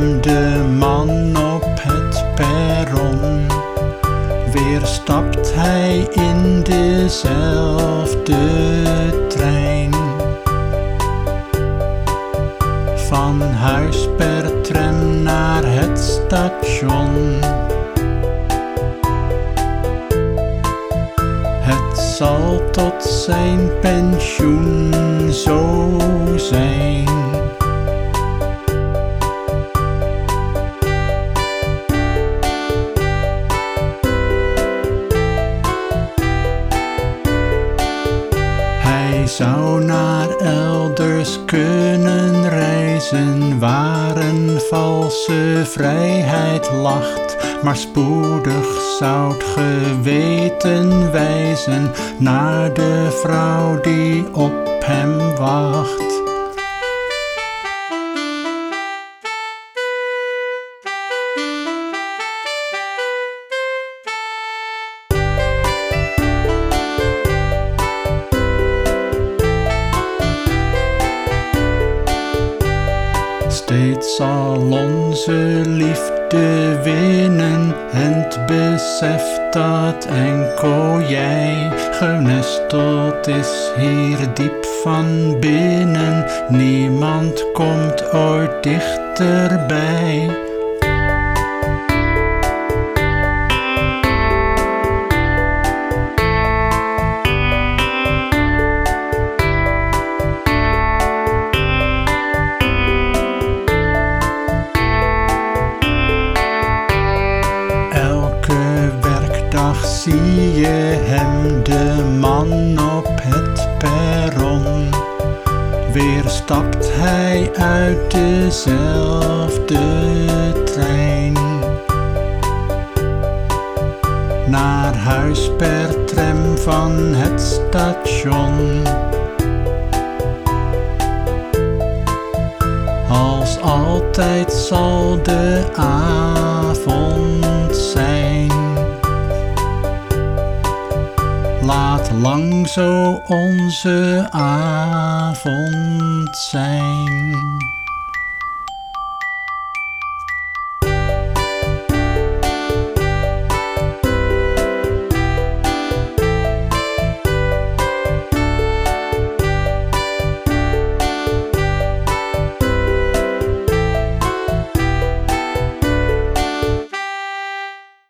de man op het perron. Weer stapt hij in dezelfde trein. Van huis per tram naar het station. Het zal tot zijn pensioen zo zijn. Zou naar elders kunnen reizen waar een valse vrijheid lacht. Maar spoedig zou geweten wijzen naar de vrouw die op hem wacht. Zal onze liefde winnen en het besef dat enkel jij genesteld is hier diep van binnen. Niemand komt ooit dichterbij. Zie je hem, de man op het perron. Weer stapt hij uit dezelfde trein. Naar huis per tram van het station. Als altijd zal de avond Lang zo onze avond zijn.